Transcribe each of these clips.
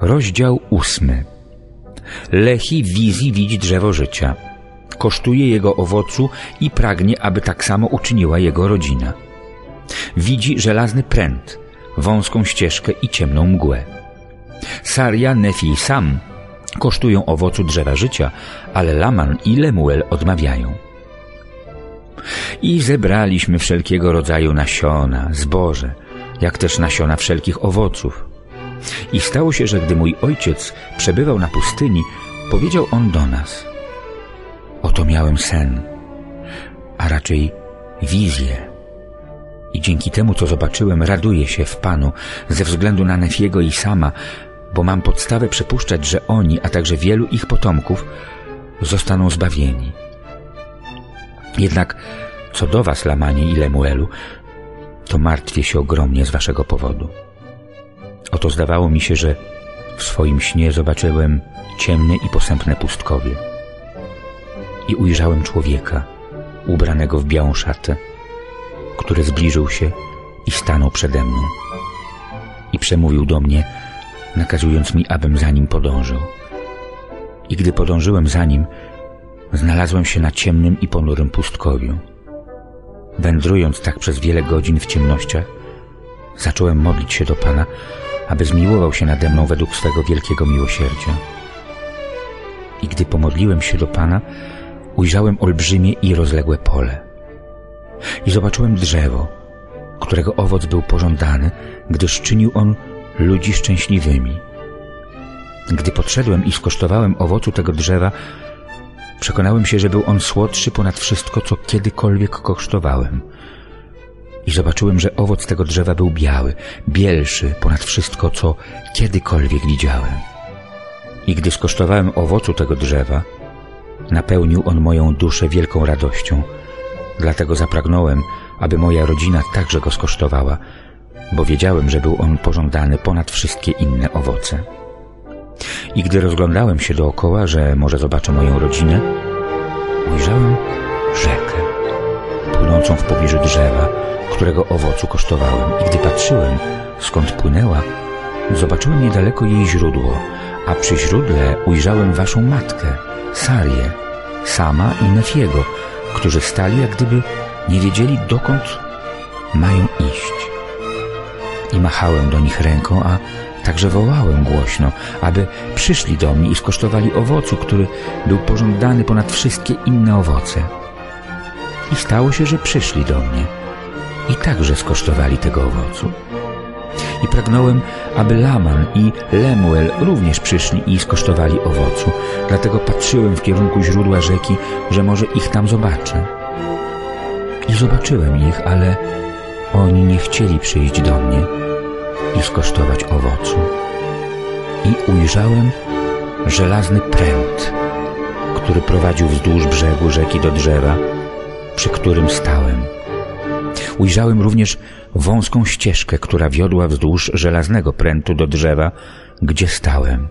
Rozdział ósmy. Lechi wizji widzi drzewo życia. Kosztuje jego owocu i pragnie, aby tak samo uczyniła jego rodzina. Widzi żelazny pręt, wąską ścieżkę i ciemną mgłę. Saria, Nefi i Sam kosztują owocu drzewa życia, ale Laman i Lemuel odmawiają. I zebraliśmy wszelkiego rodzaju nasiona, zboże, jak też nasiona wszelkich owoców, i stało się, że gdy mój ojciec przebywał na pustyni, powiedział on do nas: Oto miałem sen, a raczej wizję. I dzięki temu, co zobaczyłem, raduję się w Panu ze względu na Nefiego i Sama, bo mam podstawę przypuszczać, że oni, a także wielu ich potomków, zostaną zbawieni. Jednak co do was, Lamanie i Lemuelu, to martwię się ogromnie z waszego powodu. Oto zdawało mi się, że w swoim śnie zobaczyłem ciemne i posępne pustkowie. I ujrzałem człowieka, ubranego w białą szatę, który zbliżył się i stanął przede mną. I przemówił do mnie, nakazując mi, abym za nim podążył. I gdy podążyłem za nim, znalazłem się na ciemnym i ponurym pustkowiu. Wędrując tak przez wiele godzin w ciemnościach, zacząłem modlić się do Pana, aby zmiłował się nade mną według swego wielkiego miłosierdzia. I gdy pomodliłem się do Pana, ujrzałem olbrzymie i rozległe pole. I zobaczyłem drzewo, którego owoc był pożądany, gdyż czynił on ludzi szczęśliwymi. Gdy podszedłem i skosztowałem owocu tego drzewa, przekonałem się, że był on słodszy ponad wszystko, co kiedykolwiek kosztowałem – i zobaczyłem, że owoc tego drzewa był biały, bielszy ponad wszystko, co kiedykolwiek widziałem. I gdy skosztowałem owocu tego drzewa, napełnił on moją duszę wielką radością. Dlatego zapragnąłem, aby moja rodzina także go skosztowała, bo wiedziałem, że był on pożądany ponad wszystkie inne owoce. I gdy rozglądałem się dookoła, że może zobaczę moją rodzinę, ujrzałem rzekę płynącą w pobliżu drzewa, którego owocu kosztowałem i gdy patrzyłem, skąd płynęła, zobaczyłem niedaleko jej źródło, a przy źródle ujrzałem waszą matkę, Sarię, sama i Nefiego, którzy stali jak gdyby nie wiedzieli dokąd mają iść. I machałem do nich ręką, a także wołałem głośno, aby przyszli do mnie i skosztowali owocu, który był pożądany ponad wszystkie inne owoce. I stało się, że przyszli do mnie – i także skosztowali tego owocu. I pragnąłem, aby Laman i Lemuel również przyszli i skosztowali owocu. Dlatego patrzyłem w kierunku źródła rzeki, że może ich tam zobaczę. I zobaczyłem ich, ale oni nie chcieli przyjść do mnie i skosztować owocu. I ujrzałem żelazny pręt, który prowadził wzdłuż brzegu rzeki do drzewa, przy którym stałem. Ujrzałem również wąską ścieżkę, która wiodła wzdłuż żelaznego prętu do drzewa, gdzie stałem.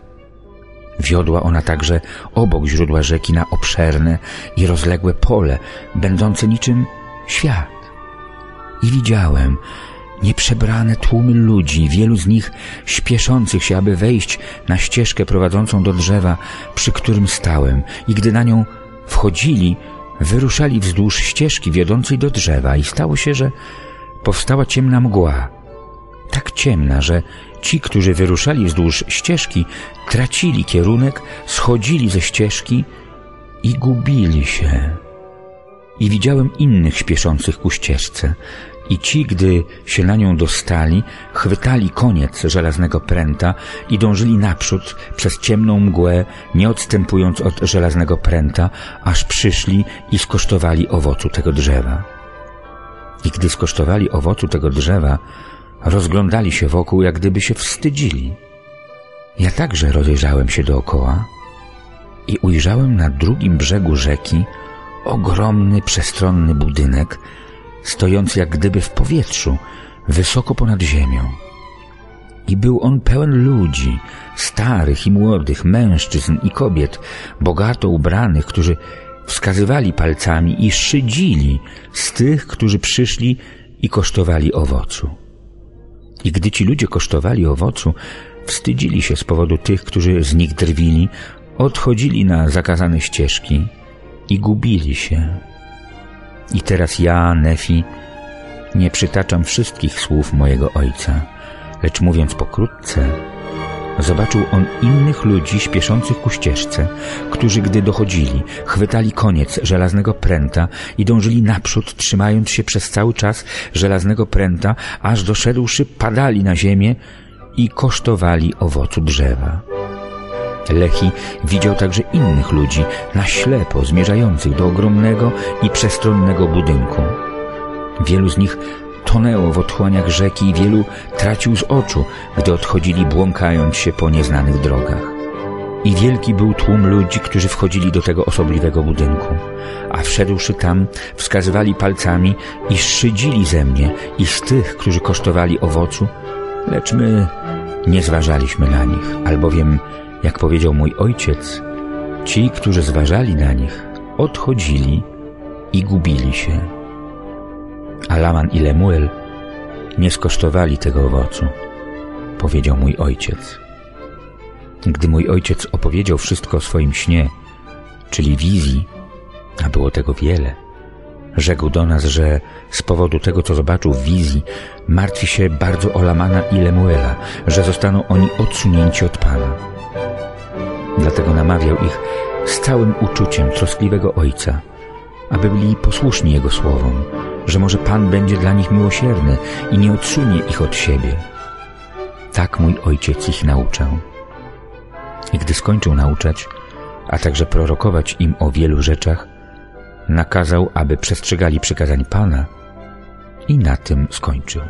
Wiodła ona także obok źródła rzeki na obszerne i rozległe pole, będące niczym świat. I widziałem nieprzebrane tłumy ludzi, wielu z nich śpieszących się, aby wejść na ścieżkę prowadzącą do drzewa, przy którym stałem. I gdy na nią wchodzili, wyruszali wzdłuż ścieżki wiodącej do drzewa i stało się, że powstała ciemna mgła. Tak ciemna, że ci, którzy wyruszali wzdłuż ścieżki, tracili kierunek, schodzili ze ścieżki i gubili się. I widziałem innych śpieszących ku ścieżce, i ci, gdy się na nią dostali, chwytali koniec żelaznego pręta i dążyli naprzód przez ciemną mgłę, nie odstępując od żelaznego pręta, aż przyszli i skosztowali owocu tego drzewa. I gdy skosztowali owocu tego drzewa, rozglądali się wokół, jak gdyby się wstydzili. Ja także rozejrzałem się dookoła i ujrzałem na drugim brzegu rzeki ogromny, przestronny budynek, stojący jak gdyby w powietrzu, wysoko ponad ziemią. I był on pełen ludzi, starych i młodych, mężczyzn i kobiet, bogato ubranych, którzy wskazywali palcami i szydzili z tych, którzy przyszli i kosztowali owocu. I gdy ci ludzie kosztowali owocu, wstydzili się z powodu tych, którzy z nich drwili, odchodzili na zakazane ścieżki i gubili się. I teraz ja, Nefi, nie przytaczam wszystkich słów mojego ojca, lecz mówiąc pokrótce, zobaczył on innych ludzi śpieszących ku ścieżce, którzy gdy dochodzili, chwytali koniec żelaznego pręta i dążyli naprzód, trzymając się przez cały czas żelaznego pręta, aż doszedłszy padali na ziemię i kosztowali owocu drzewa. Lechi widział także innych ludzi na ślepo zmierzających do ogromnego i przestronnego budynku. Wielu z nich tonęło w otchłaniach rzeki i wielu tracił z oczu, gdy odchodzili błąkając się po nieznanych drogach. I wielki był tłum ludzi, którzy wchodzili do tego osobliwego budynku, a wszedłszy tam, wskazywali palcami i szydzili ze mnie i z tych, którzy kosztowali owocu, lecz my nie zważaliśmy na nich, albowiem, jak powiedział mój ojciec, ci, którzy zważali na nich, odchodzili i gubili się. A Laman i Lemuel nie skosztowali tego owocu, powiedział mój ojciec. Gdy mój ojciec opowiedział wszystko o swoim śnie, czyli wizji, a było tego wiele, rzekł do nas, że z powodu tego, co zobaczył w wizji, martwi się bardzo o Lamana i Lemuela, że zostaną oni odsunięci od Pana. Dlatego namawiał ich z całym uczuciem troskliwego ojca, aby byli posłuszni Jego słowom, że może Pan będzie dla nich miłosierny i nie odsunie ich od siebie. Tak mój ojciec ich nauczał. I gdy skończył nauczać, a także prorokować im o wielu rzeczach, nakazał, aby przestrzegali przykazań Pana i na tym skończył.